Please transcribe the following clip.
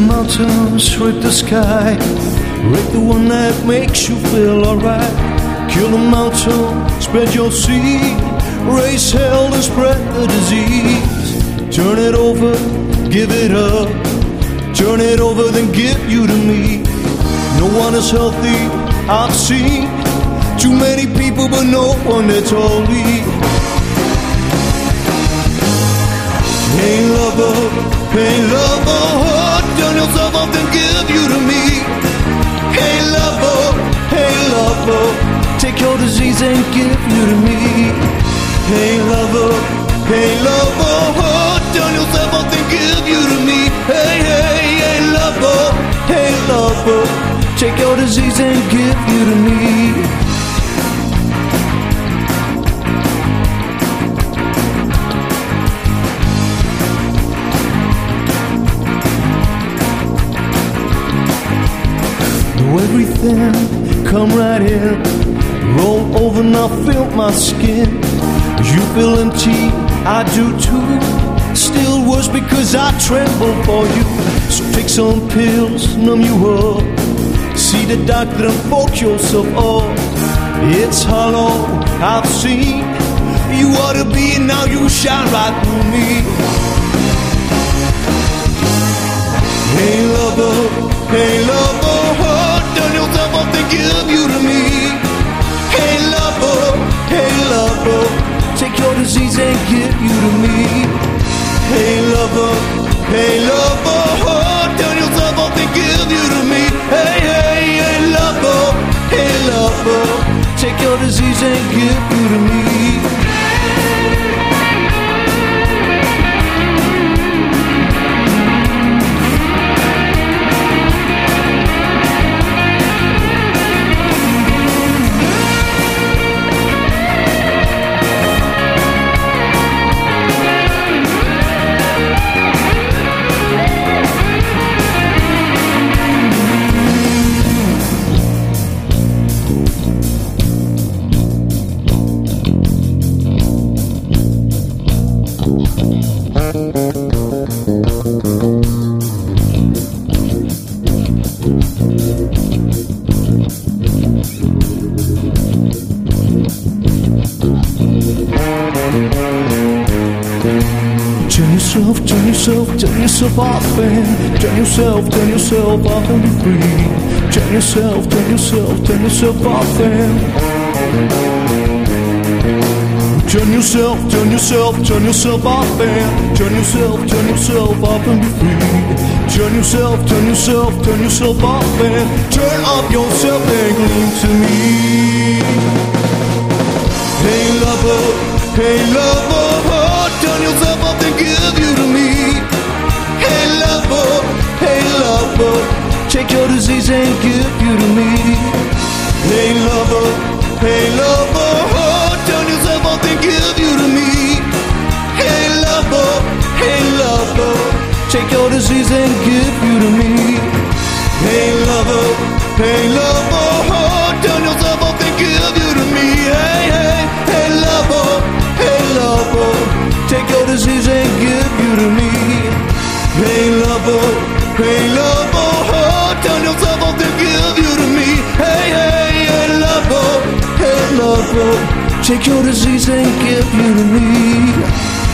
the mountains, rape the sky, rape the one that makes you feel alright. Kill the mountain, spread your seed, raise hell and spread the disease. Turn it over, give it up. Turn it over, then give you to me. No one is healthy, I've seen too many people, but no one that's holy. Hey lover, hey lover, yourself off and give you to me. Hey lover, hey lover, take your disease and give you to me. Hey lover, hey lover, oh, turn yourself off and give you to me. Hey, hey, hey lover, hey lover, take your disease and give you to me. Everything, come right in. Roll over now, feel my skin. You feel empty, I do too. Still worse because I tremble for you. So take some pills, numb you up. See the doctor and poke yourself up. It's hollow, I've seen. You ought to be, and now you shine right through me. Take your disease and give you to me. Yourself, turn yourself, off and turn yourself, turn yourself off and be free. Turn yourself, turn yourself, turn yourself off and turn yourself, turn yourself, turn yourself off and turn yourself, turn yourself off and be free. Turn yourself, turn yourself, turn yourself off and turn off yourself and gleam to me. Hey lover, hey lover, give you to me. Hey lover, hey lover, turn yourself off and give you to me. Hey lover, hey lover, take your disease and give you to me. Hey lover, hey lover, turn yourself off and give you to me. Hey, hey, hey lover, hey lover, take your disease and give you to me. Hey lover, hey lover, yourself off and give you to me. Hey, hey, hey lover, hey lover, take your disease and give you to me.